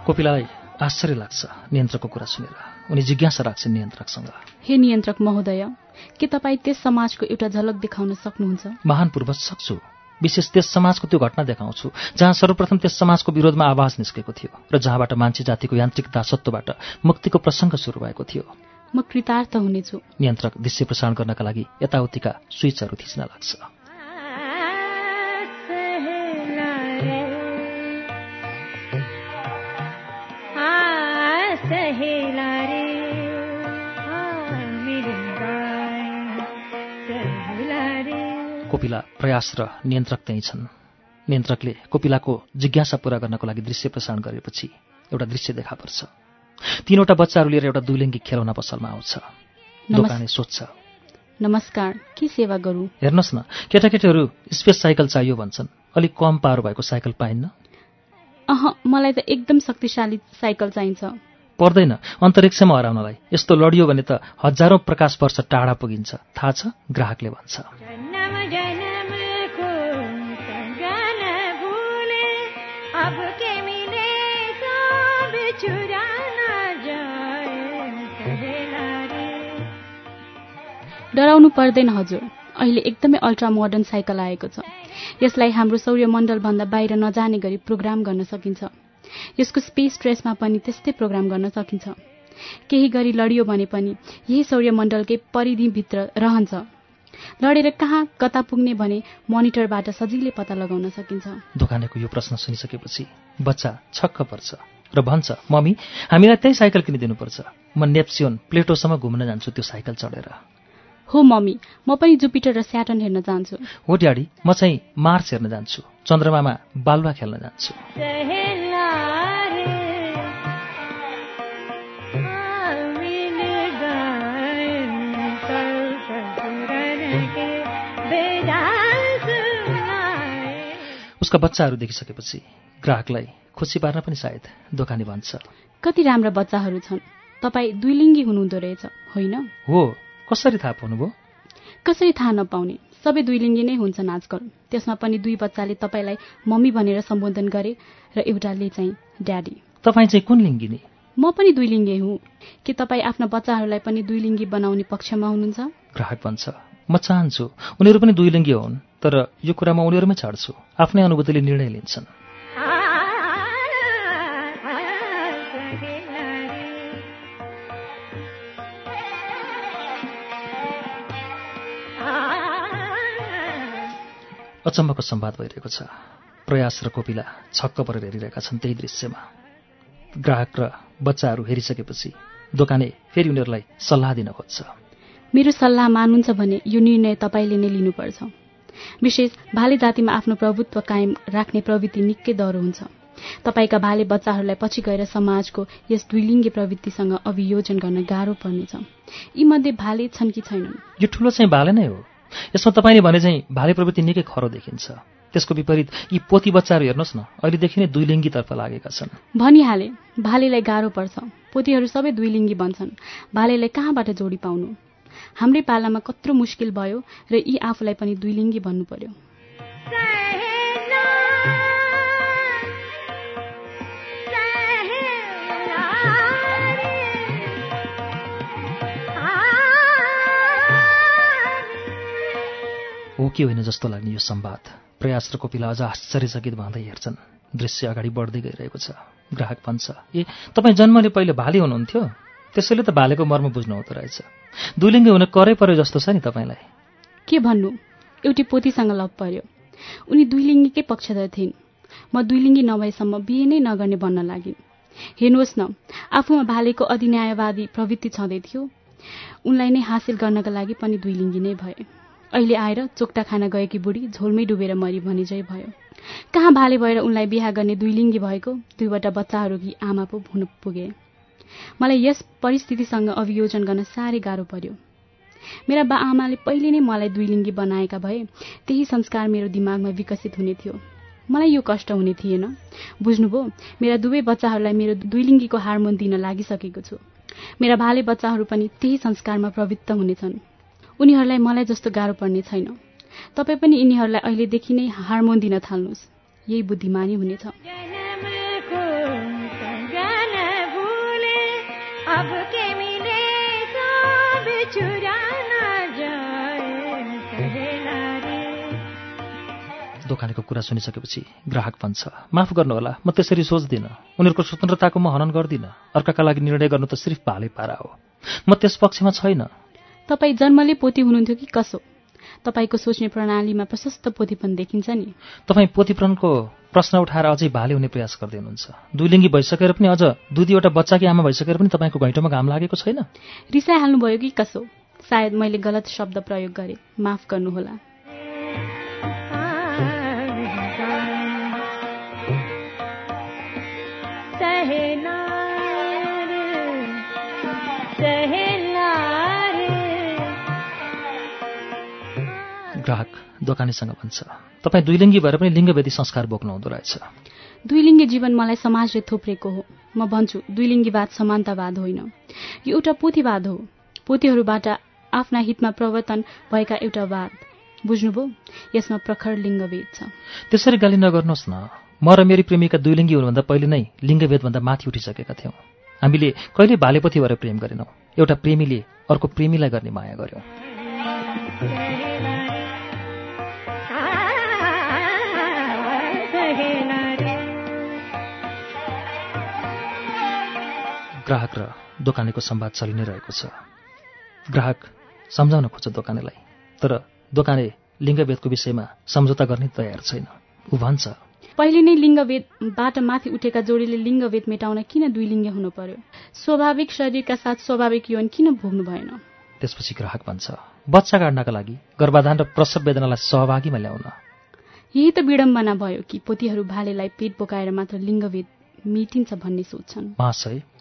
A: कोपिलालाई आश्चर्य लाग्छ नियन्त्रकको कुरा सुनेर। उनी जिज्ञासा राख्छन् नियन्त्रकसँग।
B: हे नियन्त्रक महोदय के तपाईँ त्यस समाजको एउटा झलक देखाउन सक्नुहुन्छ?
A: महान पूर्वज सक्छु विशेष त्यस समाजको त्यो घटना देखाउँछु जहाँ सर्वप्रथम त्यस समाजको विरोधमा आवाज निस्केको थियो र जहाँबाट मान्छे जातिको यान्त्रिक दासत्वबाट मुक्तिको प्रसङ्ग सुरु भएको थियो।
B: म कृतार्थ हुनेछु।
A: नियन्त्रक दृश्य प्रसारण गर्नका लागि यताउतिका स्विचहरू थिच्न लाग्छ। कोपिला प्रयास र नियन्त्रक त्यही छन्। नियन्त्रकले कोपिलाको जिज्ञासा पूरा गर्नको लागि दृश्य प्रसारण गरेपछि एउटा दृश्य देखा पर्छ। तीनवटा बच्चाहरू लिएर एउटा दुलिङ्गी खेलौना पसलमा आउँछ। दोकाने सोध्छ।
B: नमस्कार के सेवा गरौँ?
A: हेर्नुहोस् न केटाकेटीहरू स्पेस साइकल चाहियो भन्छन्। अलिक कम पावर भएको साइकल पाइन्न।
B: अह मलाई त एकदम शक्तिशाली साइकल चाहिन्छ।
A: पर्दैन अन्तरिक्षमा हराउनलाई। यस्तो लडियो भने त हजारौं प्रकाश वर्ष टाढा पुगिन्छ। थाहा छ ग्राहकले भन्छ।
B: डराउनु पर्दैन हजुर। अहिले एकदमै अल्ट्रा मोडर्न साइकल आएको छ। यसलाई हाम्रो सौर्यमण्डलभन्दा बाहिर नजाने गरी प्रोग्राम गर्न सकिन्छ। यसको स्पेस ट्रेसमा पनि त्यस्तै प्रोग्राम गर्न सकिन्छ। केही गरी लडियो भने पनि यही सौर्यमण्डलकै परिधिभित्र रहन्छ। लडेर कहाँ कता पुग्ने भने मोनिटरबाट सजिलै पत्ता लगाउन सकिन्छ।
A: दोकानेको यो प्रश्न सुनिसकेपछि बच्चा छक्क पर्छ र भन्छ मम्मी हामीलाई त्यही साइकल किनिदिनुपर्छ। म नेप्सियोन प्लेटोसम्म घुम्न जान्छु त्यो साइकल चढेर।
B: हो मम्मी म पनि जुपिटर र स्याटन हेर्न जान्छु।
A: हो ड्याडी म चाहिँ मार्च हेर्न जान्छु। चन्द्रमामा बालुवा खेल्न जान्छु। उसका बच्चाहरू देखिसकेपछि ग्राहकलाई खुसी पार्न पनि सायद दोकानी भन्छ।
B: कति राम्रा बच्चाहरू छन्। तपाईँ दुईलिङ्गी हुनुहुँदो रहेछ होइन?
A: हो कसरी थाहा पाउनुभयो?
B: कसरी थाहा नपाउने? सबै दुई लिङ्गी नै हुन्छन् आजकल। त्यसमा पनि दुई बच्चाले तपाईँलाई मम्मी भनेर सम्बोधन गरे र एउटाले चाहिँ ड्याडी।
A: तपाईँ चाहिँ कुन लिङ्गी
B: म पनि दुई लिङ्गे हुँ। के तपाईँ आफ्ना बच्चाहरूलाई पनि दुई लिङ्गी बनाउने पक्षमा हुनुहुन्छ?
A: ग्राहक भन्छ म चाहन्छु। उनीहरू पनि दुई लिङ्गी हुन् तर यो कुरामा उनीहरूमै छाड्छु। आफ्नै अनुभूतिले निर्णय लिन्छन्। अचम्मको सम्वाद भइरहेको छ। प्रयास र कोपिला छक्क परेर हेरिरहेका छन् त्यही दृश्यमा। ग्राहक र बच्चाहरू हेरिसकेपछि दोकाने फेरि उनीहरूलाई सल्लाह दिन खोज्छ।
B: मेरो सल्लाह मान्नुहुन्छ भने यो निर्णय तपाईँले नै लिनुपर्छ। विशेष भाले जातिमा आफ्नो प्रभुत्व कायम राख्ने प्रवृत्ति निकै डह्रो हुन्छ। तपाईँका भाले बच्चाहरूलाई पछि गएर समाजको यस द्विलिङ्गे प्रवृत्तिसँग अभियोजन गर्न गाह्रो पर्नेछ। यीमध्ये भाले छन् कि छैनन्?
A: यो ठुलो चाहिँ भाले नै हो। यसमा तपाईँले भने चाहिँ भाले प्रवृत्ति निकै खरो देखिन्छ। त्यसको विपरीत यी पोती बच्चाहरू हेर्नुहोस् न अहिलेदेखि नै दुई लिङ्गीतर्फ लागेका छन्।
B: भनिहाले भालेलाई गाह्रो पर्छ। पोतीहरू सबै दुई लिङ्गी बन्छन्। भालेलाई कहाँबाट जोडी पाउनु? हाम्रै पालामा कत्रो मुस्किल भयो र यी आफूलाई पनि दुई लिङ्गी भन्नु पर्यो।
A: के होइन जस्तो लाग्ने यो संवाद। प्रयास र कोपिला अझ आश्चर्यचकित भाँदै हेर्छन्। दृश्य अगाडि बढ्दै गइरहेको छ। ग्राहक भन्छ ए तपाईँ जन्मले पहिले भाले हुनुहुन्थ्यो? त्यसैले त भालेको मर्म बुझ्नु हुँदो रहेछ। दुलिङ्गे हुन करै पर्यो जस्तो छ नि तपाईँलाई?
B: के भन्नु? एउटी पोतीसँग लभ पर्यो। उनी दुईलिङ्गीकै पक्षधर थिइन्। म दुईलिङ्गी नभएसम्म बिहे नै नगर्ने भन्न लागिन्। हेर्नुहोस् न आफूमा भालेको अधिन्यायवादी प्रवृत्ति छँदै थियो। उनलाई नै हासिल गर्नका लागि पनि दुईलिङ्गी नै भए। अहिले आएर चोक्टा खान गएकी बुढी झोलमै डुबेर मरि भनिजै भयो। कहाँ भाले भएर उनलाई बिहा गर्ने दुईलिङ्गी भएको दुईवटा बच्चाहरूकी आमा पो हुन पुगे। मलाई यस परिस्थितिसँग अभियोजन गर्न साह्रै गाह्रो पर्यो। मेरा बा आमाले पहिले नै मलाई दुईलिङ्गी बनाएका भए त्यही संस्कार मेरो दिमागमा विकसित हुने थियो। मलाई यो कष्ट हुने थिएन। बुझ्नुभयो मेरा दुवै बच्चाहरूलाई मेरो दुईलिङ्गीको हार्मोन दिन लागिसकेको छु। मेरा भाले बच्चाहरू पनि त्यही संस्कारमा प्रवृत्त हुनेछन्। उनीहरूलाई मलाई जस्तो गाह्रो पर्ने छैन। तपाईँ पनि यिनीहरूलाई अहिलेदेखि नै हार्मोन दिन थाल्नुहोस्। यही बुद्धिमानी हुनेछ।
A: दोकानेको कुरा सुनिसकेपछि ग्राहक भन्छ माफ गर्नुहोला म त्यसरी सोच्दिनँ। उनीहरूको स्वतन्त्रताको म हनन गर्दिनँ। अर्काका लागि निर्णय गर्नु त सिर्फ भाले पारा हो। म त्यस पक्षमा छैन।
B: तपाईँ जन्मले पोती हुनुहुन्थ्यो कि कसो? तपाईँको सोच्ने प्रणालीमा प्रशस्त पोथीपन देखिन्छ नि।
A: तपाईँ पोथीपनको प्रश्न उठाएर अझै भाले हुने प्रयास गर्दै हुनुहुन्छ। दुईलिङ्गी भइसकेर पनि अझ दुई दुईवटा बच्चाकी आमा भइसकेर पनि तपाईँको घैँटोमा घाम लागेको छैन?
B: रिसाइहाल्नुभयो कि कसो? सायद मैले गलत शब्द प्रयोग गरेँ। माफ गर्नुहोला।
A: ग्राहक दोकानीसँग भन्छ। तपाईँ दुईलिङ्गी भएर पनि लिङ्गवेदी संस्कार बोक्नु हुँदो रहेछ।
B: दुईलिङ्गी जीवन मलाई समाजले थोप्रेको हो। म भन्छु दुईलिङ्गीवाद समानतावाद होइन। यो एउटा पोथीवाद हो। पोथीहरूबाट आफ्ना हितमा प्रवर्तन भएका एउटा वाद। बुझ्नुभयो? यसमा प्रखर लिङ्गभेद छ।
A: त्यसरी गाली नगर्नुहोस् न। म र मेरी प्रेमिका दुईलिङ्गी हुनुभन्दा पहिले नै लिङ्गभेदभन्दा माथि उठिसकेका थियौँ। हामीले कहिले भालेपोथी भएर प्रेम गरेनौँ। एउटा प्रेमीले अर्को प्रेमीलाई गर्ने माया गर्यौँ। ग्राहक र दोकानेको संवाद चलि नै रहेको छ। ग्राहक सम्झाउन खोज्छ दोकानेलाई तर दोकाने लिङ्गभेदको विषयमा सम्झौता गर्ने तयार छैन। ऊ भन्छ
B: पहिले नै लिङ्गभेदबाट माथि उठेका जोडीले लिङ्गभेद मेटाउन किन दुई लिङ्ग हुनु पर्यो? स्वाभाविक शरीरका साथ स्वाभाविक यौन किन भोग्नु भएन?
A: त्यसपछि ग्राहक भन्छ बच्चा काट्नका लागि गर्भाधान र प्रसव वेदनालाई सहभागीमा ल्याउन।
B: यही त विडम्बना भयो कि पोतीहरू भालेलाई पेट बोकाएर मात्र लिङ्गभेद मेटिन्छ भन्ने सोच्छन्।
A: महाशय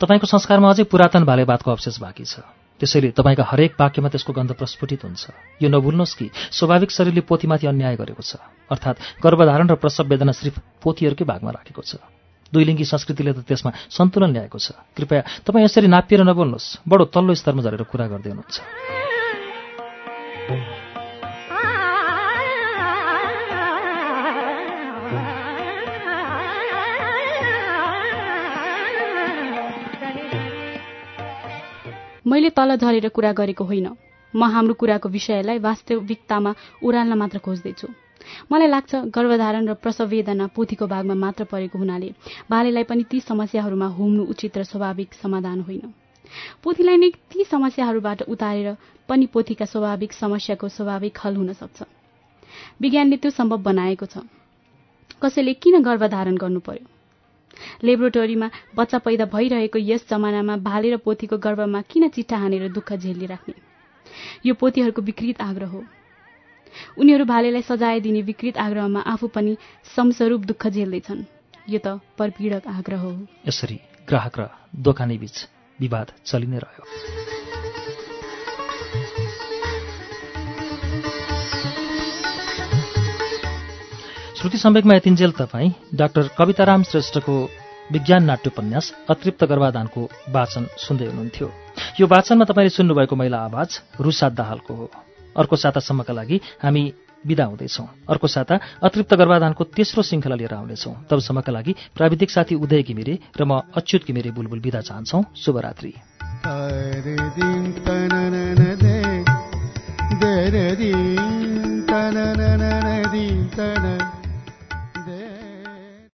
A: तपाईँको संस्कारमा अझै पुरातन भालेवादको अवशेष बाँकी छ। त्यसैले तपाईँका हरेक वाक्यमा त्यसको गन्ध प्रस्फुटित हुन्छ। यो नभुल्नुहोस् कि स्वाभाविक शरीरले पोथीमाथि अन्याय गरेको छ। अर्थात् गर्भधारण र प्रसव वेदना सिर्फ पोथीहरूकै भागमा राखेको छ। दुईलिङ्गी संस्कृतिले त त्यसमा सन्तुलन ल्याएको छ। कृपया तपाईँ यसरी नापिएर नबोल्नुहोस्। बडो तल्लो स्तरमा झरेर कुरा गर्दै हुनुहुन्छ।
B: मैले तल झरेर कुरा गरेको होइन। म हाम्रो कुराको विषयलाई वास्तविकतामा उराल्न मात्र खोज्दैछु। मलाई लाग्छ गर्भधारण र प्रसव वेदना पोथीको भागमा मात्र परेको हुनाले बालेलाई पनि ती समस्याहरूमा होम्नु उचित र स्वाभाविक समाधान होइन। पोथीलाई नै ती समस्याहरूबाट उतारेर पनि पोथीका स्वाभाविक समस्याको स्वाभाविक हल हुन सक्छ। विज्ञानले त्यो सम्भव बनाएको छ। कसैले किन गर्भधारण गर्नु पर्यो? लेबोरेटरीमा बच्चा पैदा भइरहेको यस जमानामा भाले र पोथीको गर्भमा किन चिट्टा हानेर दुःख झेलिराख्ने यो पोथीहरूको विकृत आग्रह हो। उनीहरू भालेलाई सजाय दिने विकृत आग्रहमा आफू पनि समस्वरूप दुःख झेल्दैछन्। यो त परपीडक आग्रह हो।
A: यसरी ग्राहक र दोकानी बीच विवाद चलि रह्यो। श्रुति सम्वेकमा यतिन्जेल तपाईँ डाक्टर कविताराम श्रेष्ठको विज्ञान नाट्योपन्यास अतृप्त गर्भाधानको वाचन सुन्दै हुनुहुन्थ्यो यो वाचनमा तपाईँले सुन्नुभएको महिला आवाज रुसा दाहालको हो अर्को सातासम्मका लागि हामी विदा हुँदैछौँ अर्को साता अतृप्त गर्भाधानको तेस्रो श्रृङ्खला लिएर आउनेछौँ तबसम्मका लागि प्राविधिक साथी उदय घिमिरे र म अच्युत घिमिरे बुलबुल विदा चाहन्छौ शुभरात्री